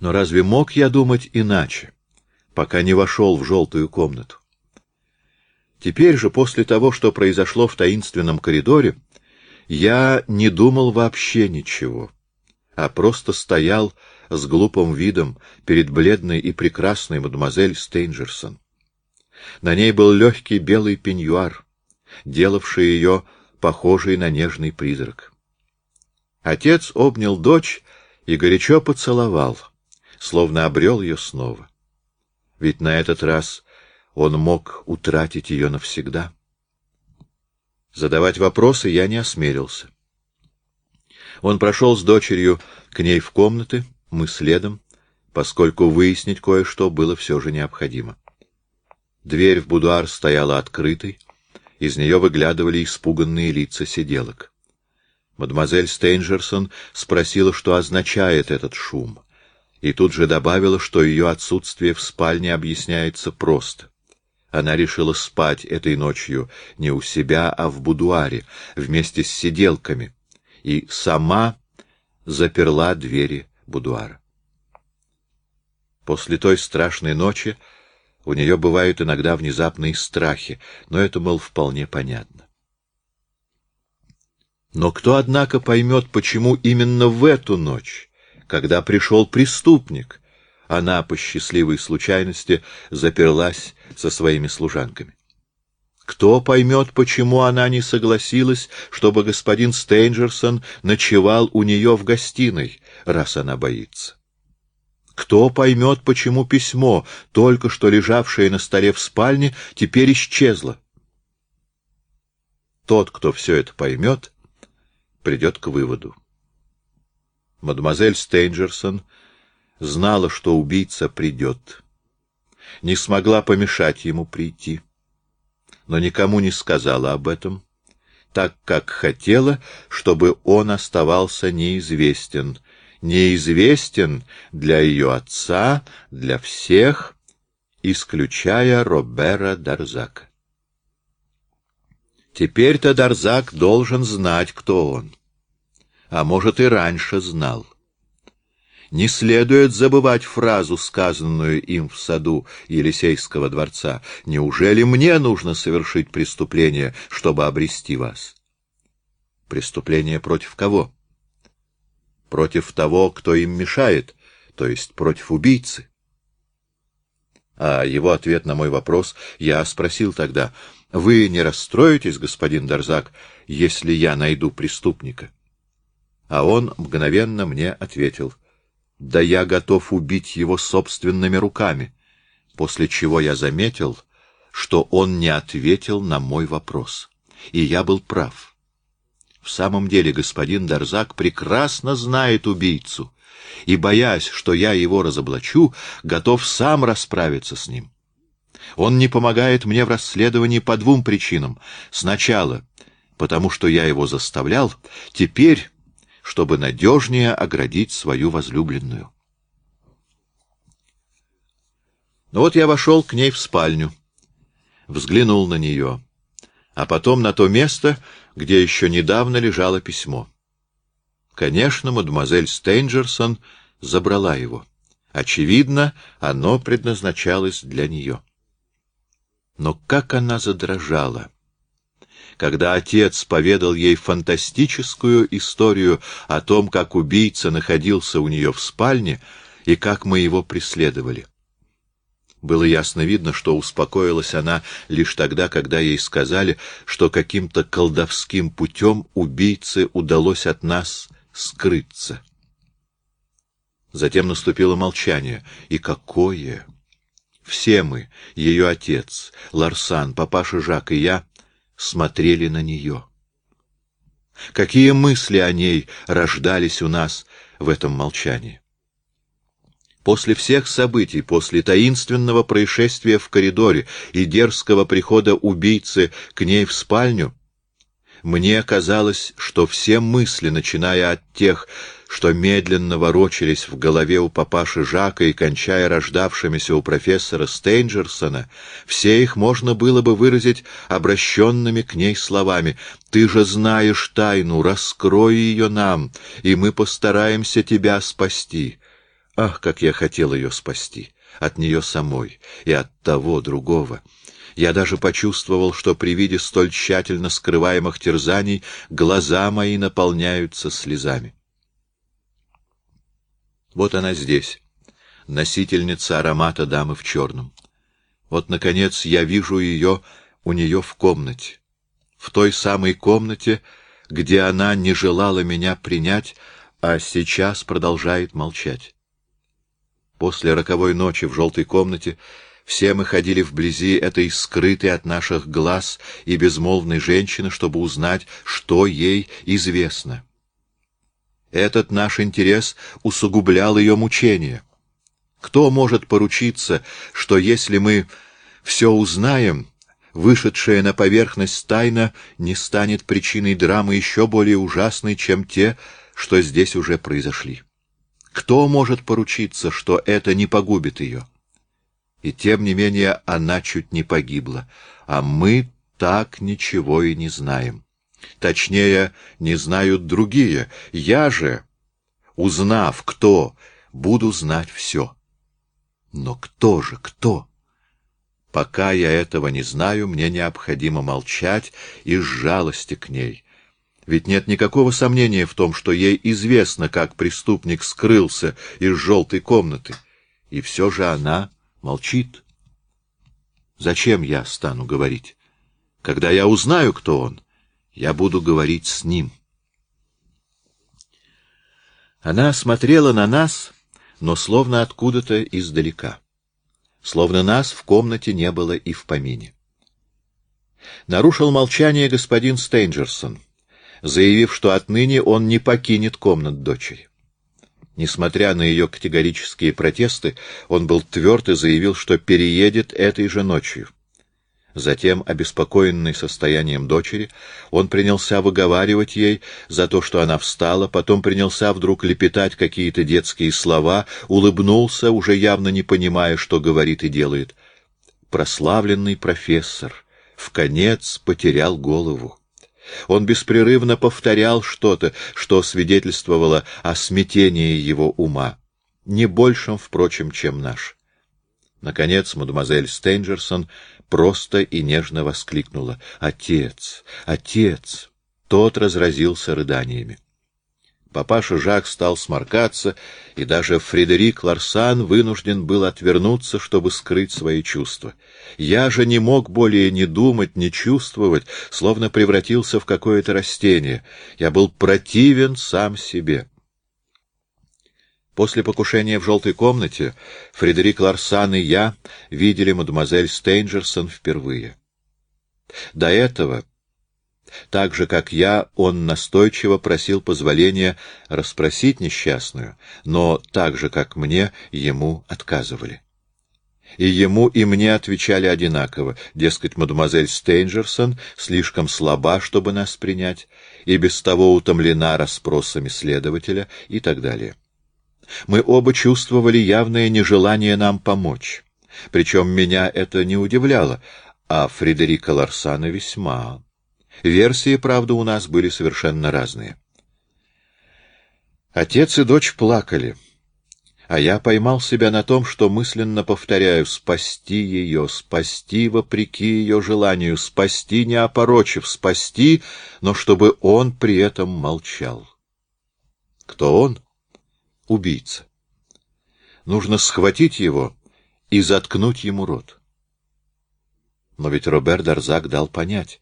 Но разве мог я думать иначе, пока не вошел в желтую комнату? Теперь же, после того, что произошло в таинственном коридоре, я не думал вообще ничего, а просто стоял с глупым видом перед бледной и прекрасной мадемуазель Стейнджерсон. На ней был легкий белый пеньюар, делавший ее похожей на нежный призрак. Отец обнял дочь и горячо поцеловал, словно обрел ее снова. Ведь на этот раз он мог утратить ее навсегда. Задавать вопросы я не осмелился. Он прошел с дочерью к ней в комнаты, мы следом, поскольку выяснить кое-что было все же необходимо. Дверь в будуар стояла открытой, из нее выглядывали испуганные лица сиделок. Мадемуазель Стейнджерсон спросила, что означает этот шум, и тут же добавила, что ее отсутствие в спальне объясняется просто. Она решила спать этой ночью не у себя, а в будуаре, вместе с сиделками, и сама заперла двери будуара. После той страшной ночи у нее бывают иногда внезапные страхи, но это, мол, вполне понятно. Но кто, однако, поймет, почему именно в эту ночь, когда пришел преступник, она, по счастливой случайности, заперлась со своими служанками? Кто поймет, почему она не согласилась, чтобы господин Стейнджерсон ночевал у нее в гостиной, раз она боится? Кто поймет, почему письмо, только что лежавшее на столе в спальне, теперь исчезло? Тот, кто все это поймет, придет к выводу. Мадемуазель Стейнджерсон знала, что убийца придет. Не смогла помешать ему прийти, но никому не сказала об этом, так как хотела, чтобы он оставался неизвестен, неизвестен для ее отца, для всех, исключая Робера Дарзака. Теперь-то Дарзак должен знать, кто он. А может, и раньше знал. Не следует забывать фразу, сказанную им в саду Елисейского дворца. «Неужели мне нужно совершить преступление, чтобы обрести вас?» Преступление против кого? Против того, кто им мешает, то есть против убийцы. А его ответ на мой вопрос я спросил тогда — вы не расстроитесь, господин Дарзак, если я найду преступника? А он мгновенно мне ответил. Да я готов убить его собственными руками. После чего я заметил, что он не ответил на мой вопрос. И я был прав. В самом деле господин Дарзак прекрасно знает убийцу, и, боясь, что я его разоблачу, готов сам расправиться с ним. Он не помогает мне в расследовании по двум причинам. Сначала, потому что я его заставлял, теперь, чтобы надежнее оградить свою возлюбленную. Ну вот я вошел к ней в спальню, взглянул на нее, а потом на то место, где еще недавно лежало письмо. Конечно, мадемуазель Стейнджерсон забрала его. Очевидно, оно предназначалось для нее. Но как она задрожала! Когда отец поведал ей фантастическую историю о том, как убийца находился у нее в спальне и как мы его преследовали. Было ясно видно, что успокоилась она лишь тогда, когда ей сказали, что каким-то колдовским путем убийце удалось от нас скрыться. Затем наступило молчание. И какое! Все мы, ее отец, Ларсан, папаша Жак и я, смотрели на нее. Какие мысли о ней рождались у нас в этом молчании? После всех событий, после таинственного происшествия в коридоре и дерзкого прихода убийцы к ней в спальню, мне казалось, что все мысли, начиная от тех, что медленно ворочались в голове у папаши Жака и кончая рождавшимися у профессора Стейнджерсона, все их можно было бы выразить обращенными к ней словами «Ты же знаешь тайну, раскрой ее нам, и мы постараемся тебя спасти». Ах, как я хотел ее спасти! От нее самой и от того другого. Я даже почувствовал, что при виде столь тщательно скрываемых терзаний глаза мои наполняются слезами. Вот она здесь, носительница аромата дамы в черном. Вот, наконец, я вижу ее у нее в комнате. В той самой комнате, где она не желала меня принять, а сейчас продолжает молчать. После роковой ночи в желтой комнате все мы ходили вблизи этой скрытой от наших глаз и безмолвной женщины, чтобы узнать, что ей известно. Этот наш интерес усугублял ее мучения. Кто может поручиться, что если мы все узнаем, вышедшая на поверхность тайна не станет причиной драмы еще более ужасной, чем те, что здесь уже произошли? Кто может поручиться, что это не погубит ее? И тем не менее она чуть не погибла, а мы так ничего и не знаем. Точнее, не знают другие. Я же, узнав, кто, буду знать все. Но кто же, кто? Пока я этого не знаю, мне необходимо молчать из жалости к ней. Ведь нет никакого сомнения в том, что ей известно, как преступник скрылся из желтой комнаты. И все же она молчит. Зачем я стану говорить? Когда я узнаю, кто он, я буду говорить с ним. Она смотрела на нас, но словно откуда-то издалека. Словно нас в комнате не было и в помине. Нарушил молчание господин Стейнджерсон, заявив, что отныне он не покинет комнат дочери. Несмотря на ее категорические протесты, он был тверд и заявил, что переедет этой же ночью. Затем, обеспокоенный состоянием дочери, он принялся выговаривать ей за то, что она встала, потом принялся вдруг лепетать какие-то детские слова, улыбнулся, уже явно не понимая, что говорит и делает. Прославленный профессор в конец потерял голову. Он беспрерывно повторял что-то, что свидетельствовало о смятении его ума, не большим, впрочем, чем наш. Наконец, мадемуазель Стейнджерсон просто и нежно воскликнула «Отец! Отец!» Тот разразился рыданиями. Папаша Жак стал сморкаться, и даже Фредерик Ларсан вынужден был отвернуться, чтобы скрыть свои чувства. Я же не мог более ни думать, ни чувствовать, словно превратился в какое-то растение. Я был противен сам себе. После покушения в желтой комнате Фредерик Ларсан и я видели мадемуазель Стейнджерсон впервые. До этого, так же как я, он настойчиво просил позволения расспросить несчастную, но так же как мне, ему отказывали. И ему, и мне отвечали одинаково, дескать, мадемуазель Стейнджерсон слишком слаба, чтобы нас принять, и без того утомлена расспросами следователя и так далее. Мы оба чувствовали явное нежелание нам помочь. Причем меня это не удивляло, а Фредерика Ларсана весьма. Версии, правда, у нас были совершенно разные. Отец и дочь плакали, а я поймал себя на том, что мысленно повторяю «спасти ее, спасти вопреки ее желанию, спасти не опорочив, спасти, но чтобы он при этом молчал». Кто он? убийца. Нужно схватить его и заткнуть ему рот. Но ведь Робер Дарзак дал понять,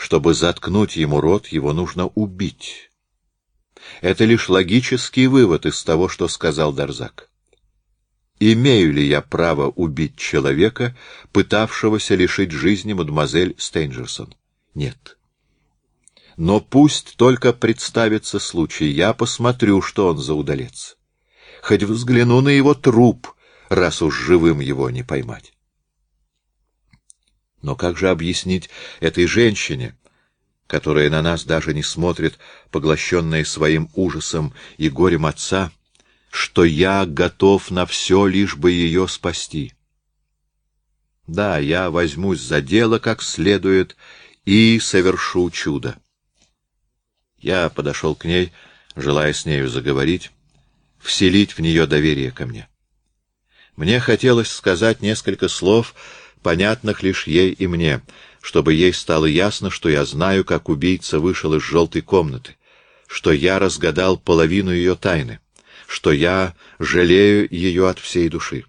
чтобы заткнуть ему рот, его нужно убить. Это лишь логический вывод из того, что сказал Дарзак. Имею ли я право убить человека, пытавшегося лишить жизни мадемуазель Стейнджерсон? Нет. Но пусть только представится случай, я посмотрю, что он за удалец хоть взгляну на его труп, раз уж живым его не поймать. Но как же объяснить этой женщине, которая на нас даже не смотрит, поглощенная своим ужасом и горем отца, что я готов на все, лишь бы ее спасти? Да, я возьмусь за дело как следует и совершу чудо. Я подошел к ней, желая с нею заговорить, вселить в нее доверие ко мне. Мне хотелось сказать несколько слов, понятных лишь ей и мне, чтобы ей стало ясно, что я знаю, как убийца вышел из желтой комнаты, что я разгадал половину ее тайны, что я жалею ее от всей души.